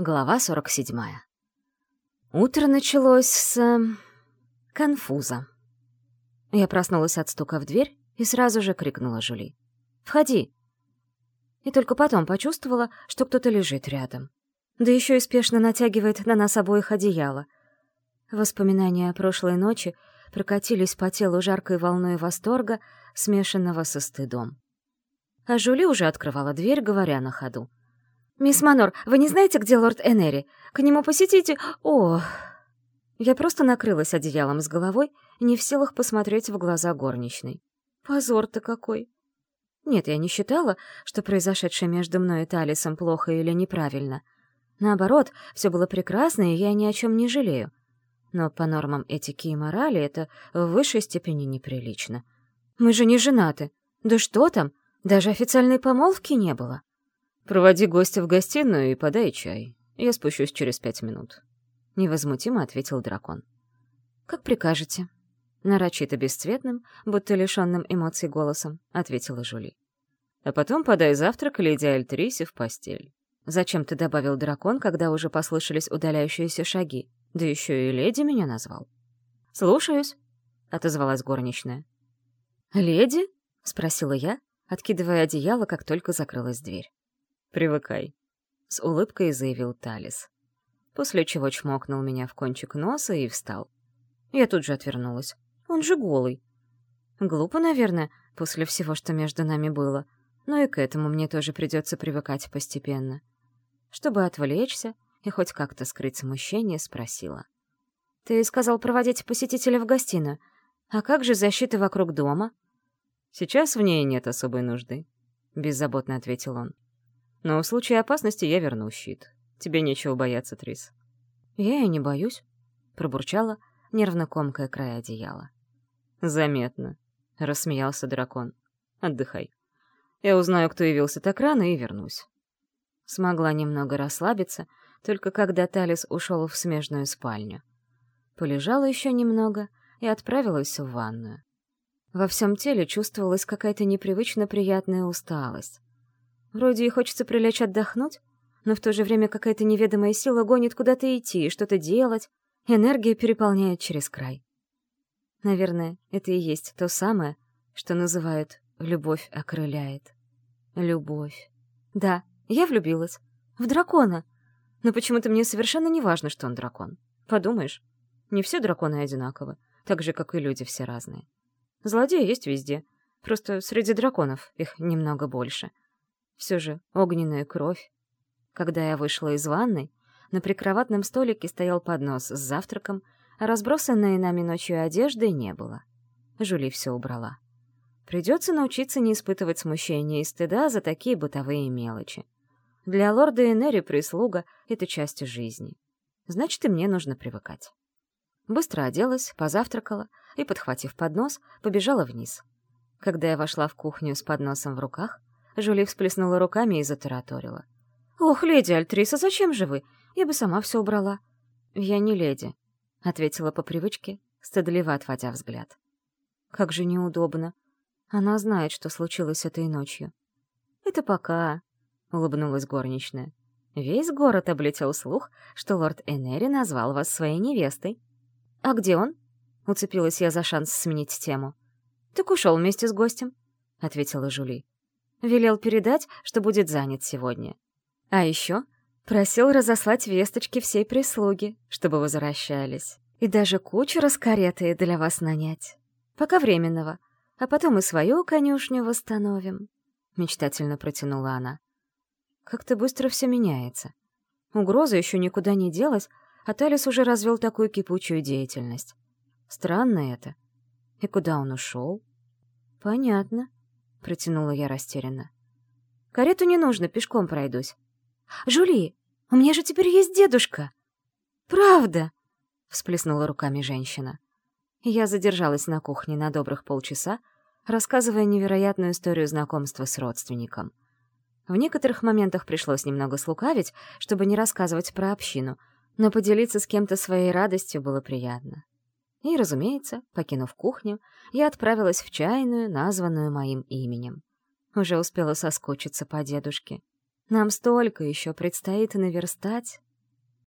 Глава 47. Утро началось с... конфуза. Я проснулась от стука в дверь и сразу же крикнула Жули. «Входи!» И только потом почувствовала, что кто-то лежит рядом. Да еще и спешно натягивает на нас обоих одеяло. Воспоминания о прошлой ночи прокатились по телу жаркой волной восторга, смешанного со стыдом. А Жули уже открывала дверь, говоря на ходу. «Мисс Манор, вы не знаете, где лорд Энери? К нему посетите... О!» Я просто накрылась одеялом с головой, не в силах посмотреть в глаза горничной. Позор-то какой! Нет, я не считала, что произошедшее между мной и Талисом плохо или неправильно. Наоборот, все было прекрасно, и я ни о чем не жалею. Но по нормам этики и морали это в высшей степени неприлично. Мы же не женаты. Да что там, даже официальной помолвки не было. «Проводи гостя в гостиную и подай чай. Я спущусь через пять минут», — невозмутимо ответил дракон. «Как прикажете», — нарочито бесцветным, будто лишенным эмоций голосом, ответила Жули. «А потом подай завтрак леди Альтрисе в постель». Зачем ты добавил дракон, когда уже послышались удаляющиеся шаги? Да еще и леди меня назвал. «Слушаюсь», — отозвалась горничная. «Леди?» — спросила я, откидывая одеяло, как только закрылась дверь. Привыкай», — с улыбкой заявил Талис. После чего чмокнул меня в кончик носа и встал. Я тут же отвернулась. Он же голый. Глупо, наверное, после всего, что между нами было. Но и к этому мне тоже придется привыкать постепенно. Чтобы отвлечься и хоть как-то скрыть смущение, спросила. «Ты сказал проводить посетителя в гостиную. А как же защита вокруг дома?» «Сейчас в ней нет особой нужды», — беззаботно ответил он. Но в случае опасности я верну щит. Тебе нечего бояться, Трис. Я и не боюсь, пробурчала, нервно комкая край одеяла. Заметно, рассмеялся дракон. Отдыхай. Я узнаю, кто явился так рано, и вернусь. Смогла немного расслабиться, только когда Талис ушел в смежную спальню. Полежала еще немного и отправилась в ванную. Во всем теле чувствовалась какая-то непривычно приятная усталость. Вроде и хочется прилечь отдохнуть, но в то же время какая-то неведомая сила гонит куда-то идти что-то делать, энергия переполняет через край. Наверное, это и есть то самое, что называют «любовь окрыляет». Любовь. Да, я влюбилась. В дракона. Но почему-то мне совершенно не важно, что он дракон. Подумаешь, не все драконы одинаковы, так же, как и люди все разные. Злодеи есть везде, просто среди драконов их немного больше — все же огненная кровь. Когда я вышла из ванной, на прикроватном столике стоял поднос с завтраком, а разбросанной нами ночью одежды не было. Жули все убрала. Придется научиться не испытывать смущения и стыда за такие бытовые мелочи. Для лорда Энери прислуга — это часть жизни. Значит, и мне нужно привыкать. Быстро оделась, позавтракала и, подхватив поднос, побежала вниз. Когда я вошла в кухню с подносом в руках, Жюли всплеснула руками и затараторила. «Ох, леди Альтриса, зачем же вы? Я бы сама все убрала». «Я не леди», — ответила по привычке, стыдливо отводя взгляд. «Как же неудобно. Она знает, что случилось этой ночью». «Это пока», — улыбнулась горничная. «Весь город облетел слух, что лорд Энери назвал вас своей невестой». «А где он?» — уцепилась я за шанс сменить тему. «Так ушел вместе с гостем», — ответила Жули. Велел передать, что будет занят сегодня. А еще просил разослать весточки всей прислуги, чтобы возвращались. И даже кучу раскареты для вас нанять. Пока временного. А потом и свою конюшню восстановим. Мечтательно протянула она. Как-то быстро все меняется. Угроза еще никуда не делась, а Талис уже развел такую кипучую деятельность. Странно это. И куда он ушел? Понятно. — протянула я растерянно. «Карету не нужно, пешком пройдусь». «Жули, у меня же теперь есть дедушка!» «Правда!» — всплеснула руками женщина. Я задержалась на кухне на добрых полчаса, рассказывая невероятную историю знакомства с родственником. В некоторых моментах пришлось немного слукавить, чтобы не рассказывать про общину, но поделиться с кем-то своей радостью было приятно. И, разумеется, покинув кухню, я отправилась в чайную, названную моим именем. Уже успела соскучиться по дедушке. Нам столько еще предстоит наверстать.